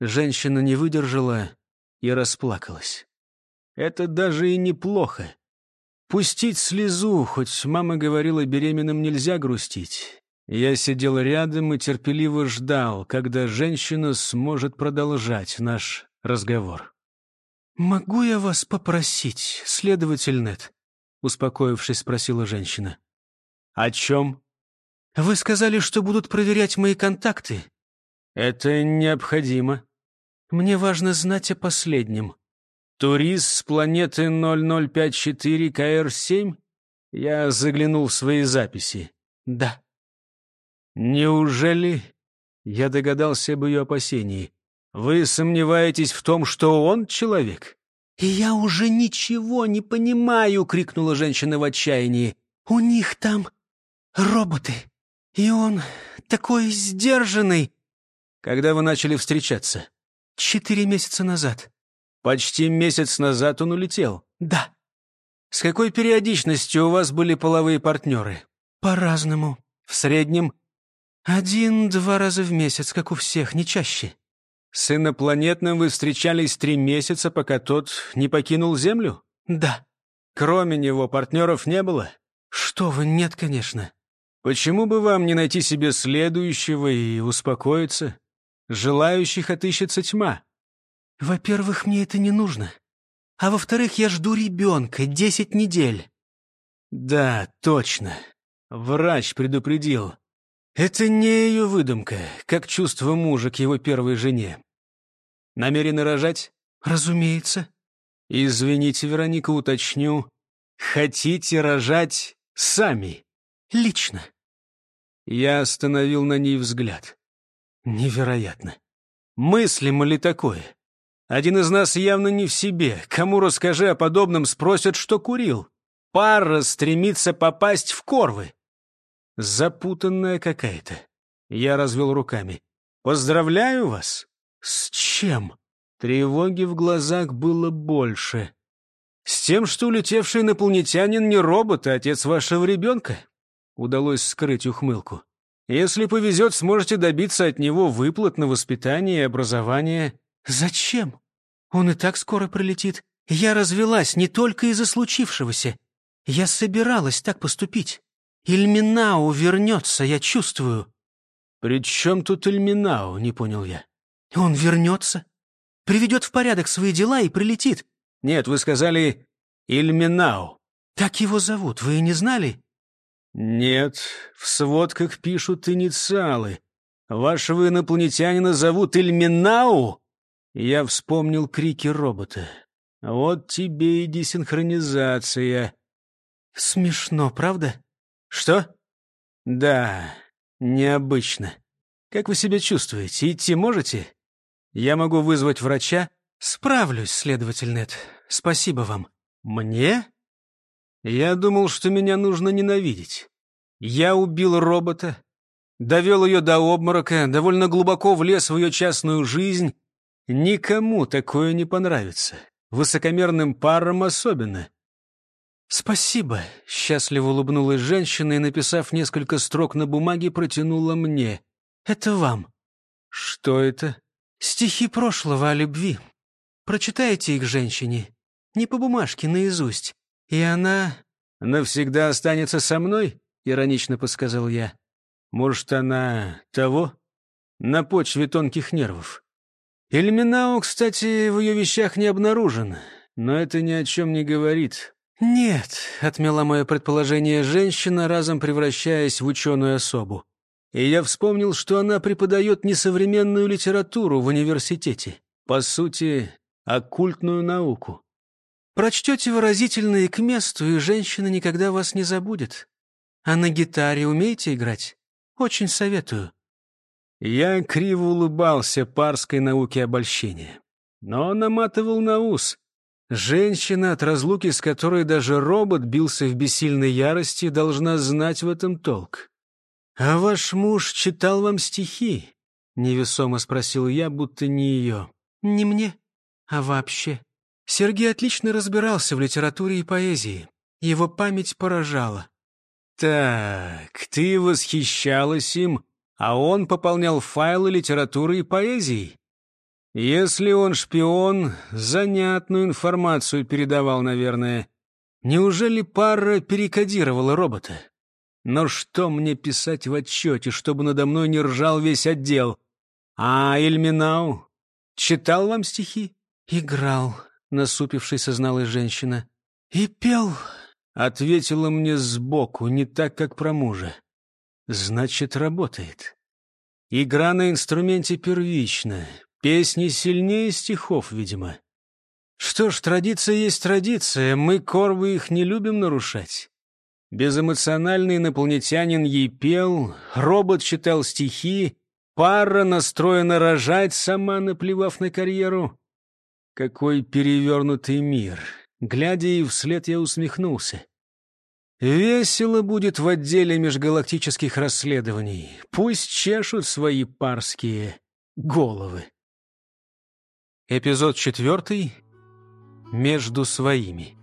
Женщина не выдержала и расплакалась. «Это даже и неплохо. Пустить слезу, хоть мама говорила, беременным нельзя грустить. Я сидел рядом и терпеливо ждал, когда женщина сможет продолжать наш разговор. «Могу я вас попросить, следователь Нет?» Успокоившись, спросила женщина. «О чем?» «Вы сказали, что будут проверять мои контакты». «Это необходимо». «Мне важно знать о последнем». «Турист с планеты 0054 КР-7?» Я заглянул в свои записи. «Да». Неужели я догадался об ее опасении? Вы сомневаетесь в том, что он человек? «И я уже ничего не понимаю!» — крикнула женщина в отчаянии. «У них там роботы, и он такой сдержанный!» «Когда вы начали встречаться?» «Четыре месяца назад». «Почти месяц назад он улетел?» «Да». «С какой периодичностью у вас были половые партнеры?» «По-разному. В среднем?» «Один-два раза в месяц, как у всех, не чаще». «С инопланетным вы встречались три месяца, пока тот не покинул Землю?» «Да». «Кроме него партнеров не было?» «Что вы, нет, конечно». «Почему бы вам не найти себе следующего и успокоиться? Желающих отыщется тьма». «Во-первых, мне это не нужно. А во-вторых, я жду ребенка десять недель». «Да, точно. Врач предупредил. Это не ее выдумка, как чувство мужа к его первой жене. Намерены рожать? Разумеется. Извините, Вероника, уточню. Хотите рожать сами? Лично. Я остановил на ней взгляд. Невероятно. Мыслимо ли такое? Один из нас явно не в себе. Кому расскажи о подобном, спросят, что курил. Пара стремится попасть в корвы. Запутанная какая-то. Я развел руками. Поздравляю вас. «С чем?» Тревоги в глазах было больше. «С тем, что улетевший инопланетянин не робот, а отец вашего ребенка?» Удалось скрыть ухмылку. «Если повезет, сможете добиться от него выплат на воспитание и образование». «Зачем? Он и так скоро прилетит. Я развелась не только из-за случившегося. Я собиралась так поступить. Ильминау вернется, я чувствую». «При чем тут Ильминау?» — не понял я. Он вернется, приведет в порядок свои дела и прилетит. Нет, вы сказали Ильминау. Так его зовут, вы не знали? Нет, в сводках пишут инициалы. Вашего инопланетянина зовут Ильминау? Я вспомнил крики робота. Вот тебе и десинхронизация. Смешно, правда? Что? Да, необычно. Как вы себя чувствуете? Идти можете? Я могу вызвать врача? Справлюсь, следователь Нет. Спасибо вам. Мне? Я думал, что меня нужно ненавидеть. Я убил робота, довел ее до обморока, довольно глубоко влез в ее частную жизнь. Никому такое не понравится. Высокомерным парам особенно. «Спасибо», — счастливо улыбнулась женщина и, написав несколько строк на бумаге, протянула мне. «Это вам». «Что это?» Стихи прошлого о любви. Прочитайте их женщине. Не по бумажке, наизусть. И она... «Навсегда останется со мной?» — иронично подсказал я. «Может, она того? На почве тонких нервов. Эльминау, кстати, в ее вещах не обнаружен, но это ни о чем не говорит». «Нет», — отмела мое предположение женщина, разом превращаясь в ученую особу и я вспомнил, что она преподает несовременную литературу в университете, по сути, оккультную науку. Прочтете выразительные к месту, и женщина никогда вас не забудет. А на гитаре умеете играть? Очень советую. Я криво улыбался парской науке обольщения, но наматывал на ус. Женщина, от разлуки с которой даже робот бился в бессильной ярости, должна знать в этом толк. «А ваш муж читал вам стихи?» — невесомо спросил я, будто не ее. «Не мне, а вообще. Сергей отлично разбирался в литературе и поэзии. Его память поражала». «Так, ты восхищалась им, а он пополнял файлы литературы и поэзии?» «Если он шпион, занятную информацию передавал, наверное. Неужели пара перекодировала робота?» Но что мне писать в отчете, чтобы надо мной не ржал весь отдел? А Эльминау читал вам стихи? Играл, насупившись, созналась женщина. И пел, ответила мне сбоку, не так, как про мужа. Значит, работает. Игра на инструменте первична, песни сильнее стихов, видимо. Что ж, традиция есть традиция, мы, корвы, их не любим нарушать. Безэмоциональный инопланетянин ей пел, робот читал стихи, пара настроена рожать, сама наплевав на карьеру. Какой перевернутый мир! Глядя ей вслед, я усмехнулся. Весело будет в отделе межгалактических расследований. Пусть чешут свои парские головы. Эпизод четвертый. Между своими.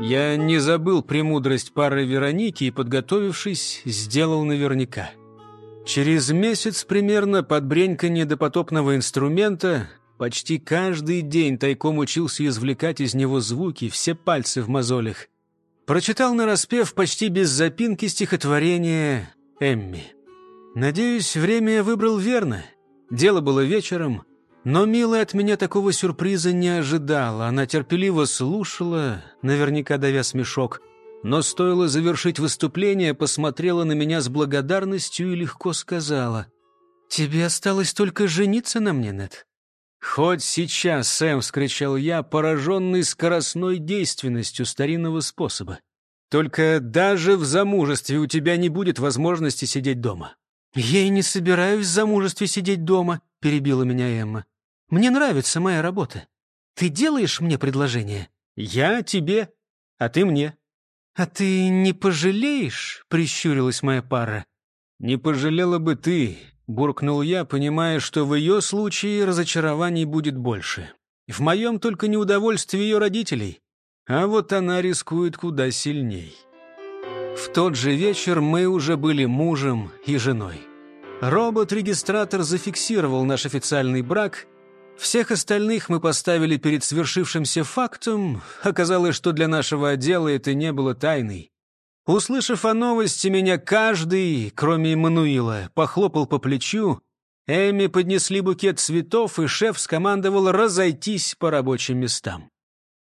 Я не забыл премудрость пары Вероники и, подготовившись, сделал наверняка. Через месяц примерно под бреньканье допотопного инструмента почти каждый день тайком учился извлекать из него звуки, все пальцы в мозолях. Прочитал нараспев почти без запинки стихотворение «Эмми». Надеюсь, время я выбрал верно. Дело было вечером — но милая от меня такого сюрприза не ожидала. Она терпеливо слушала, наверняка давя смешок. Но стоило завершить выступление, посмотрела на меня с благодарностью и легко сказала. «Тебе осталось только жениться на мне, Нет?» «Хоть сейчас, Сэм!» — вскричал я, пораженный скоростной действенностью старинного способа. «Только даже в замужестве у тебя не будет возможности сидеть дома». «Я и не собираюсь в замужестве сидеть дома», — перебила меня Эмма. Мне нравится моя работа. Ты делаешь мне предложение? Я тебе, а ты мне. А ты не пожалеешь? Прищурилась моя пара. Не пожалела бы ты, буркнул я, понимая, что в ее случае разочарований будет больше. В моем только неудовольствие ее родителей. А вот она рискует куда сильней. В тот же вечер мы уже были мужем и женой. Робот-регистратор зафиксировал наш официальный брак — всех остальных мы поставили перед свершившимся фактом. Оказалось, что для нашего отдела это не было тайной. Услышав о новости, меня каждый, кроме Эммануила, похлопал по плечу. Эми поднесли букет цветов, и шеф скомандовал разойтись по рабочим местам.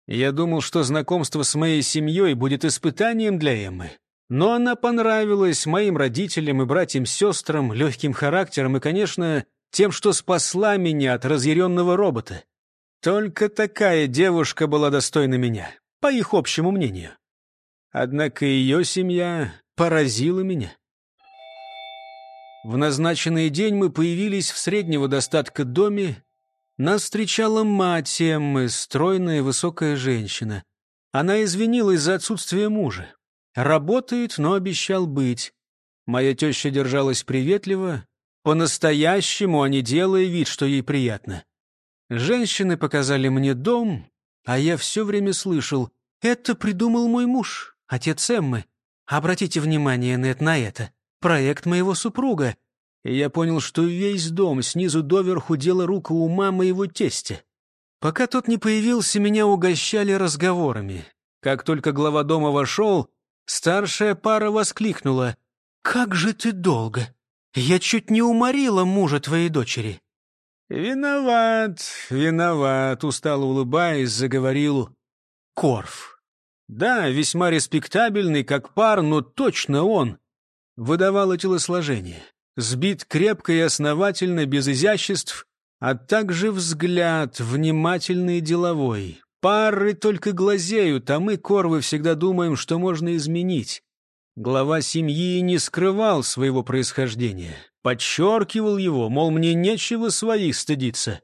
Я думал, что знакомство с моей семьей будет испытанием для Эммы. Но она понравилась моим родителям и братьям-сестрам, легким характером и, конечно, тем, что спасла меня от разъяренного робота. Только такая девушка была достойна меня, по их общему мнению. Однако ее семья поразила меня. В назначенный день мы появились в среднего достатка доме. Нас встречала мать Эммы, стройная высокая женщина. Она извинилась за отсутствие мужа. Работает, но обещал быть. Моя теща держалась приветливо, по-настоящему, а не делая вид, что ей приятно. Женщины показали мне дом, а я все время слышал, это придумал мой муж, отец Эммы. Обратите внимание, Нет, на это. Проект моего супруга. И я понял, что весь дом снизу доверху дело рука ума моего тестя. Пока тот не появился, меня угощали разговорами. Как только глава дома вошел, старшая пара воскликнула. «Как же ты долго! Я чуть не уморила мужа твоей дочери». «Виноват, виноват», — устало улыбаясь, заговорил Корф. «Да, весьма респектабельный, как пар, но точно он». Выдавало телосложение. Сбит крепко и основательно, без изяществ, а также взгляд, внимательный и деловой. Пары только глазеют, а мы, корвы, всегда думаем, что можно изменить. Глава семьи не скрывал своего происхождения, подчеркивал его, мол, мне нечего своих стыдиться.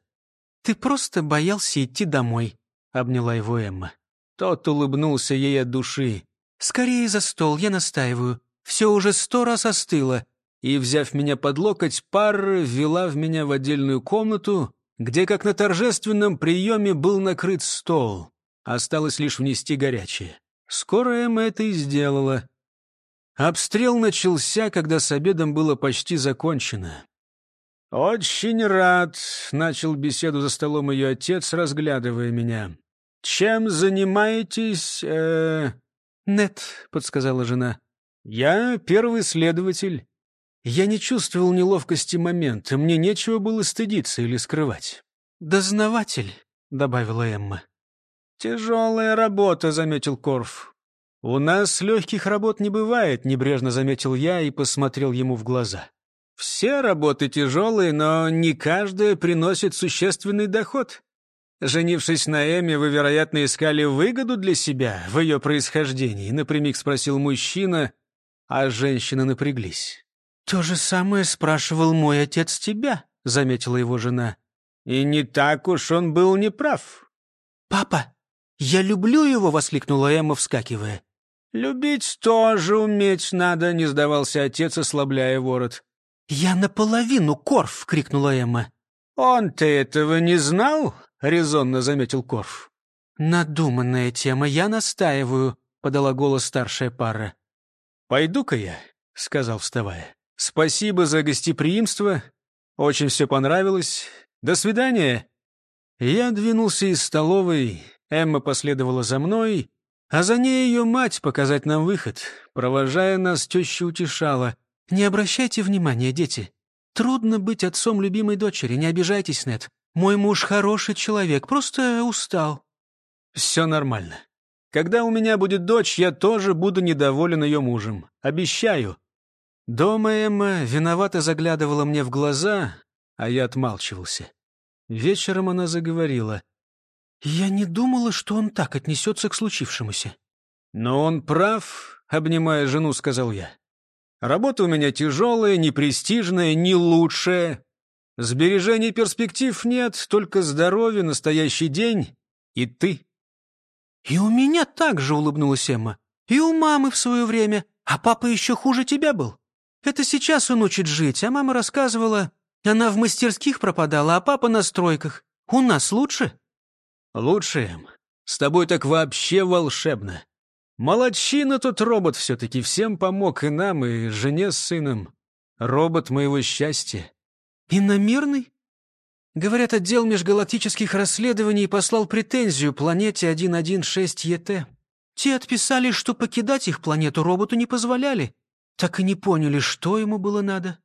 «Ты просто боялся идти домой», — обняла его Эмма. Тот улыбнулся ей от души. «Скорее за стол, я настаиваю. Все уже сто раз остыло». И, взяв меня под локоть, пара ввела в меня в отдельную комнату, где, как на торжественном приеме, был накрыт стол. Осталось лишь внести горячее. Скоро Эмма это и сделала. Обстрел начался, когда с обедом было почти закончено. «Очень рад», — начал беседу за столом ее отец, разглядывая меня. «Чем занимаетесь?» э... «Нет», — подсказала жена. «Я первый следователь. Я не чувствовал неловкости момента, мне нечего было стыдиться или скрывать». «Дознаватель», — добавила Эмма. «Тяжелая работа», — заметил Корф. «У нас легких работ не бывает», — небрежно заметил я и посмотрел ему в глаза. «Все работы тяжелые, но не каждая приносит существенный доход. Женившись на Эме, вы, вероятно, искали выгоду для себя в ее происхождении, напрямик спросил мужчина, а женщины напряглись. То же самое спрашивал мой отец тебя, заметила его жена. И не так уж он был неправ. Папа, я люблю его, воскликнула Эмма, вскакивая. Любить тоже уметь надо, не сдавался отец, ослабляя ворот. Я наполовину Корф, крикнула Эмма. Он-то этого не знал, — резонно заметил Корф. «Надуманная тема, я настаиваю», — подала голос старшая пара. «Пойду-ка я», — сказал, вставая. «Спасибо за гостеприимство. Очень все понравилось. До свидания». Я двинулся из столовой, Эмма последовала за мной, а за ней ее мать показать нам выход. Провожая нас, теща утешала. «Не обращайте внимания, дети. Трудно быть отцом любимой дочери, не обижайтесь, Нет. Мой муж хороший человек, просто устал». «Все нормально. Когда у меня будет дочь, я тоже буду недоволен ее мужем. Обещаю». Дома Эмма виновато заглядывала мне в глаза, а я отмалчивался. Вечером она заговорила. «Я не думала, что он так отнесется к случившемуся». «Но он прав», — обнимая жену, сказал я. «Работа у меня тяжелая, непрестижная, не лучшая. Сбережений перспектив нет, только здоровье, настоящий день и ты. И у меня так же улыбнулась Эмма. И у мамы в свое время. А папа еще хуже тебя был. Это сейчас он учит жить, а мама рассказывала, она в мастерских пропадала, а папа на стройках. У нас лучше? Лучше, Эм. С тобой так вообще волшебно. Молодчина тот робот все-таки, всем помог и нам, и жене с сыном. Робот моего счастья. Иномерный? Говорят, отдел межгалактических расследований послал претензию планете 116 ЕТ. Те отписали, что покидать их планету роботу не позволяли. Так и не поняли, что ему было надо.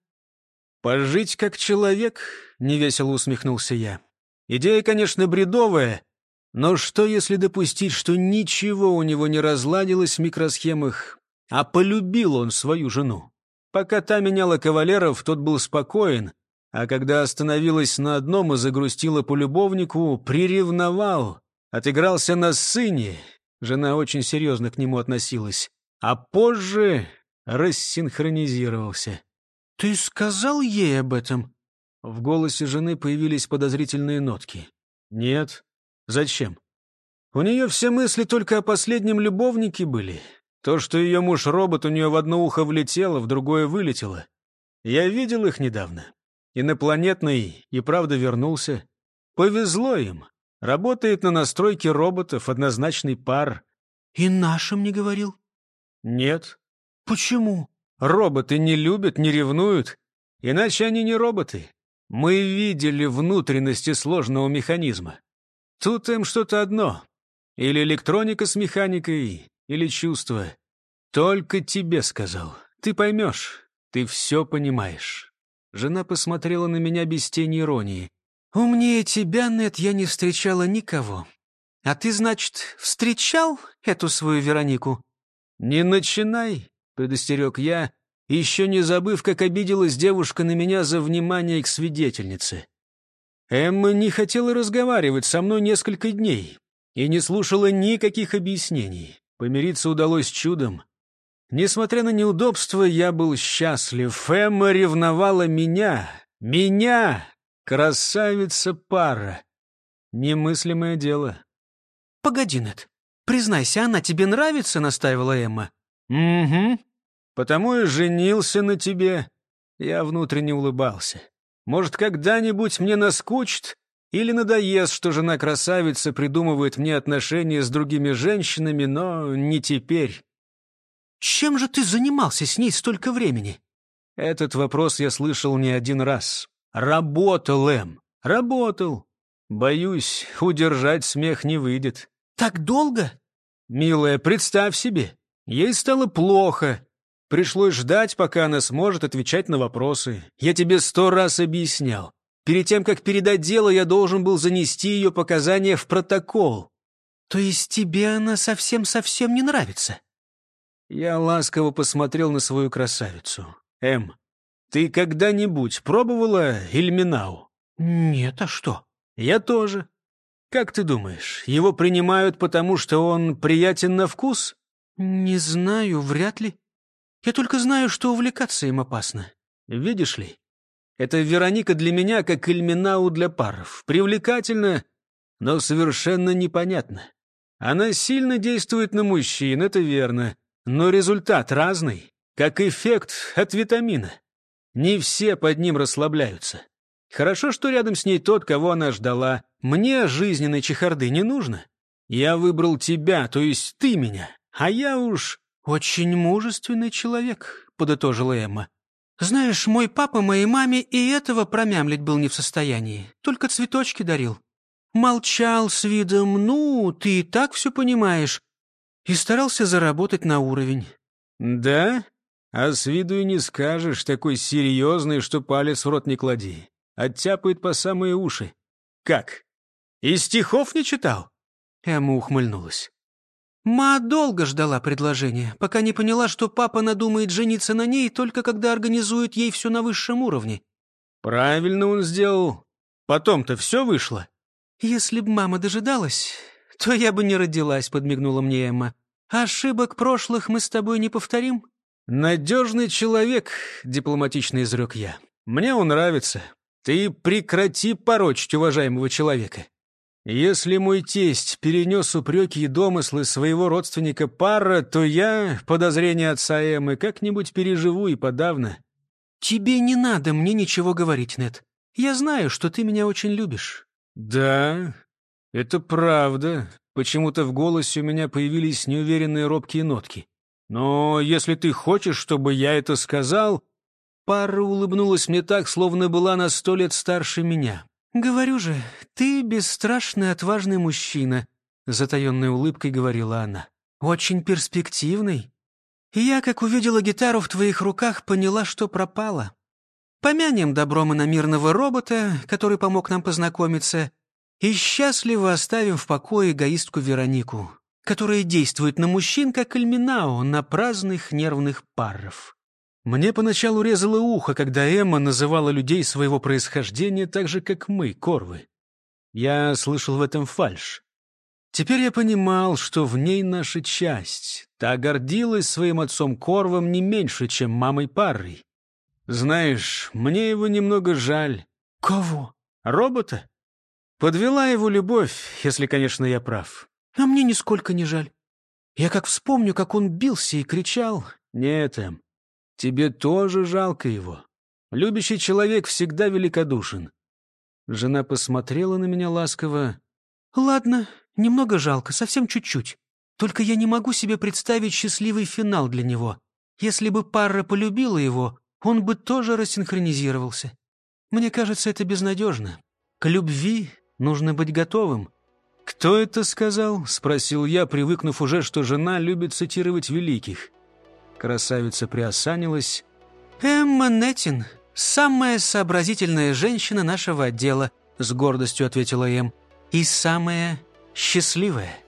«Пожить как человек», — невесело усмехнулся я. «Идея, конечно, бредовая, но что, если допустить, что ничего у него не разладилось в микросхемах, а полюбил он свою жену? Пока та меняла кавалеров, тот был спокоен, а когда остановилась на одном и загрустила по любовнику, приревновал, отыгрался на сыне. Жена очень серьезно к нему относилась. А позже рассинхронизировался. «Ты сказал ей об этом?» В голосе жены появились подозрительные нотки. «Нет. Зачем? У нее все мысли только о последнем любовнике были. То, что ее муж-робот у нее в одно ухо влетело, в другое вылетело. Я видел их недавно. Инопланетный и правда вернулся. Повезло им. Работает на настройке роботов, однозначный пар. И нашим не говорил? Нет. Почему? Роботы не любят, не ревнуют. Иначе они не роботы. Мы видели внутренности сложного механизма. Тут им что-то одно. Или электроника с механикой, или чувство. Только тебе сказал. Ты поймешь. Ты все понимаешь. Жена посмотрела на меня без тени иронии. «Умнее тебя, Нет, я не встречала никого. А ты, значит, встречал эту свою Веронику?» «Не начинай», — предостерег я, еще не забыв, как обиделась девушка на меня за внимание к свидетельнице. Эмма не хотела разговаривать со мной несколько дней и не слушала никаких объяснений. Помириться удалось чудом. Несмотря на неудобства, я был счастлив. Эмма ревновала меня. Меня! Красавица пара. Немыслимое дело. «Погоди, Нед, признайся, она тебе нравится?» — настаивала Эмма. «Угу. Потому и женился на тебе». Я внутренне улыбался. «Может, когда-нибудь мне наскучит или надоест, что жена-красавица придумывает мне отношения с другими женщинами, но не теперь». Чем же ты занимался с ней столько времени? Этот вопрос я слышал не один раз. Работал, Эм, работал. Боюсь, удержать смех не выйдет. Так долго? Милая, представь себе. Ей стало плохо. Пришлось ждать, пока она сможет отвечать на вопросы. Я тебе сто раз объяснял. Перед тем, как передать дело, я должен был занести ее показания в протокол. То есть тебе она совсем-совсем не нравится? Я ласково посмотрел на свою красавицу. «Эм, ты когда-нибудь пробовала Ильминау?» «Нет, а что?» «Я тоже. Как ты думаешь, его принимают, потому что он приятен на вкус? Не знаю, вряд ли. Я только знаю, что увлекаться им опасно. Видишь ли, это Вероника для меня, как Ильминау для паров. Привлекательно, но совершенно непонятно. Она сильно действует на мужчин, это верно, но результат разный, как эффект от витамина. Не все под ним расслабляются. Хорошо, что рядом с ней тот, кого она ждала. Мне жизненной чехарды не нужно. Я выбрал тебя, то есть ты меня, а я уж... «Очень мужественный человек», — подытожила Эмма. «Знаешь, мой папа моей маме и этого промямлить был не в состоянии, только цветочки дарил. Молчал с видом «ну, ты и так все понимаешь», и старался заработать на уровень. «Да? А с виду и не скажешь, такой серьезный, что палец в рот не клади. Оттяпает по самые уши. Как? И стихов не читал?» Эмма ухмыльнулась. Ма долго ждала предложения, пока не поняла, что папа надумает жениться на ней только когда организует ей все на высшем уровне. «Правильно он сделал. Потом-то все вышло». «Если б мама дожидалась, то я бы не родилась», — подмигнула мне Эмма. «Ошибок прошлых мы с тобой не повторим?» «Надежный человек», — дипломатично изрек я. «Мне он нравится. Ты прекрати порочить уважаемого человека. Если мой тесть перенес упреки и домыслы своего родственника пара, то я, подозрение отца Эммы, как-нибудь переживу и подавно». «Тебе не надо мне ничего говорить, Нет. Я знаю, что ты меня очень любишь». «Да, это правда. Почему-то в голосе у меня появились неуверенные робкие нотки. Но если ты хочешь, чтобы я это сказал...» Пара улыбнулась мне так, словно была на сто лет старше меня. «Говорю же, ты бесстрашный, отважный мужчина», — затаенной улыбкой говорила она. «Очень перспективный. И я, как увидела гитару в твоих руках, поняла, что пропала. Помянем добром и на мирного робота, который помог нам познакомиться, и счастливо оставим в покое эгоистку Веронику, которая действует на мужчин, как Альминао, на праздных нервных паров. Мне поначалу резало ухо, когда Эмма называла людей своего происхождения так же, как мы, корвы. Я слышал в этом фальшь. Теперь я понимал, что в ней наша часть. Та гордилась своим отцом Корвом не меньше, чем мамой Паррой. Знаешь, мне его немного жаль. Кого? Робота? Подвела его любовь, если, конечно, я прав. А мне нисколько не жаль. Я как вспомню, как он бился и кричал. Нет, Эм, тебе тоже жалко его. Любящий человек всегда великодушен. Жена посмотрела на меня ласково. «Ладно, немного жалко, совсем чуть-чуть. Только я не могу себе представить счастливый финал для него. Если бы пара полюбила его, он бы тоже рассинхронизировался. Мне кажется, это безнадежно. К любви Нужно быть готовым». «Кто это сказал?» — спросил я, привыкнув уже, что жена любит цитировать великих. Красавица приосанилась. «Эмма Неттин, самая сообразительная женщина нашего отдела», — с гордостью ответила Эм. «И самая счастливая».